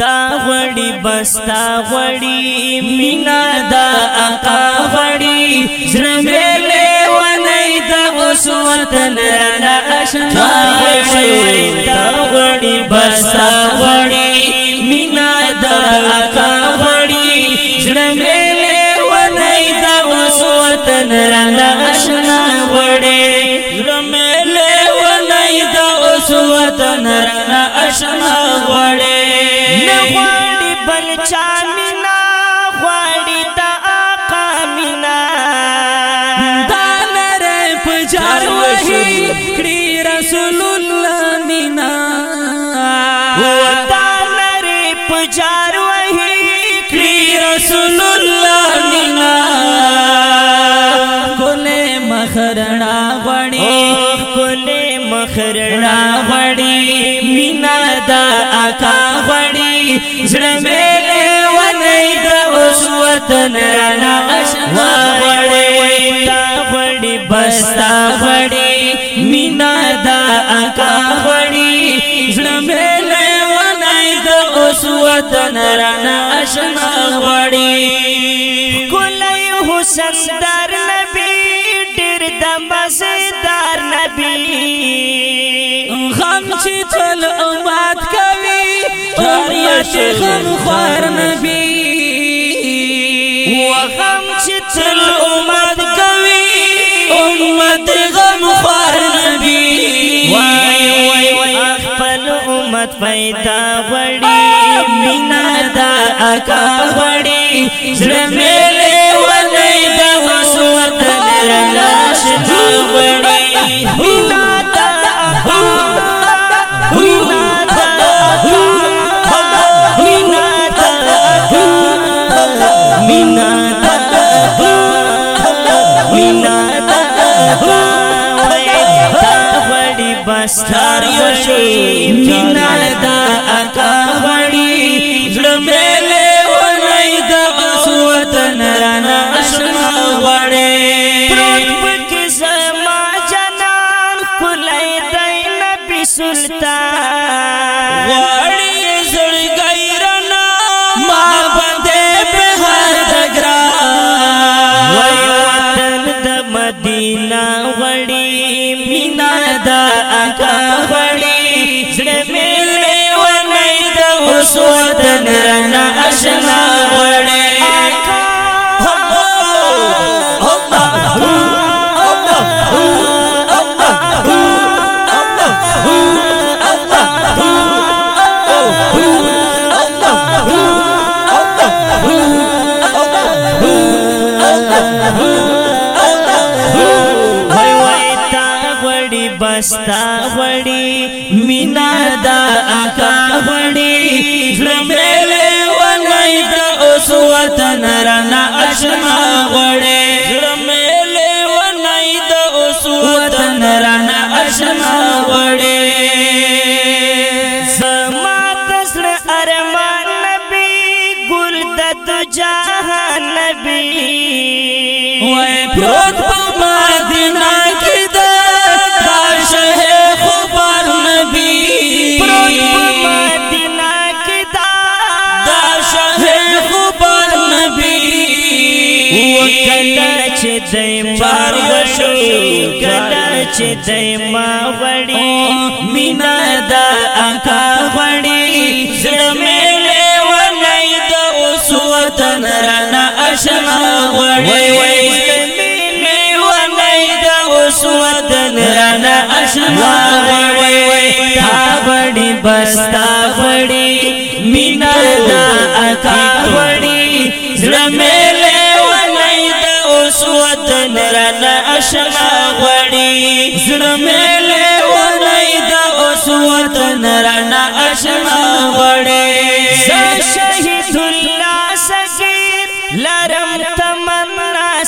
تا غړي بستا غړي مینا دا آقا غړي زرمه له ونی دا اوس وطن آشنا غړي تا غړي بستا غړي مینا دا آقا غړي زرمه له ونی دا اوس وطن آشنا غړي زرمه له ونی دا اوس وطن آشنا غواړي بل چا مینا غواړي د آقا مینا دا نره پجار وهي کړي رسول الله مینا دا نره پجار وهي کړي رسول الله مینا ګله مخرنا غړي ګله مخرنا غړي مینا دا آقا زړه مې ونې د اوس وطن رانا اشنا وړې تا وړې بستا وړې مینا دا اکا وړې زړه مې ونې د اوس وطن رانا اشنا وړې کولای حسین دار نبی ډېر د مزدار نبی غم چې تل عمر فریاد غم خوار نبی و غم چې تل امت کوي امت غم خوار نبی وای وای وای خپل امت پیدا وړي مینا دا اکا وړي زړه ملي پستار یو شي مینال دا اکا وړي زړه مله ولای دا سوت نرانا اسما وړي پروت پک سما جنان کولای دای نبی سلطان مدینہ غړی مینا دا اکا غړی زړه ملې ونې د اوس وطن رنا اشنا بستا غړي مینا دا آقا غړي زلمل ولای دا اوس وطن رنا اشنا غړي زلمل ولای دا اوس وطن رنا اشنا غړي زما تسر ارمان نبی ګل د جهان نبی وای پروت دای پاره شو کله چې دای ما وړي مینا دا اکا وړي زړه مې له ولای د اوس وطن رانه آشنا وړي رانا اشنا وړي وړي تا وړي بستا وړي مینا دا اکا وړي زړه مې وطن وطن اشنا اشنا غړي زړه دا اوس سوت نر الله سس لرم تمنا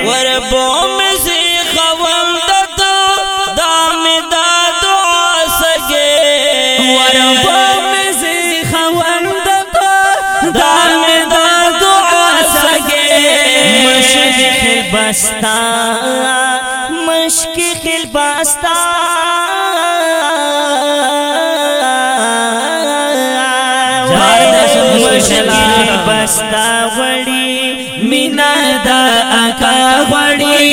الله تم بستا مشک خل بستا مشک خل بستا وړي مینا دا اکا وړي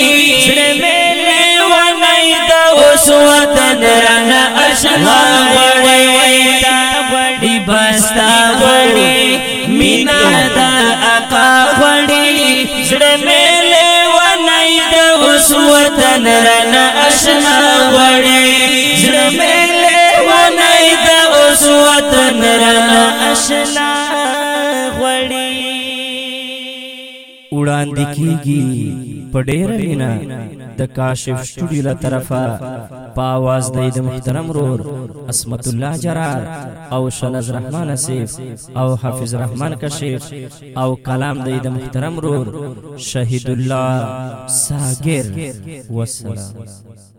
رنا اشنا وړي زړه مې له ونه دا اوس وطن رنا اشنا وړاندې کیږي په ډېر مینا د کاشف سټوډیو له طرفه په आवाज د محترم رور اسمت الله جرار او شنز رحمان اسیف او حافظ رحمان کشیف او کلام د محترم رور شهید الله ساګر والسلام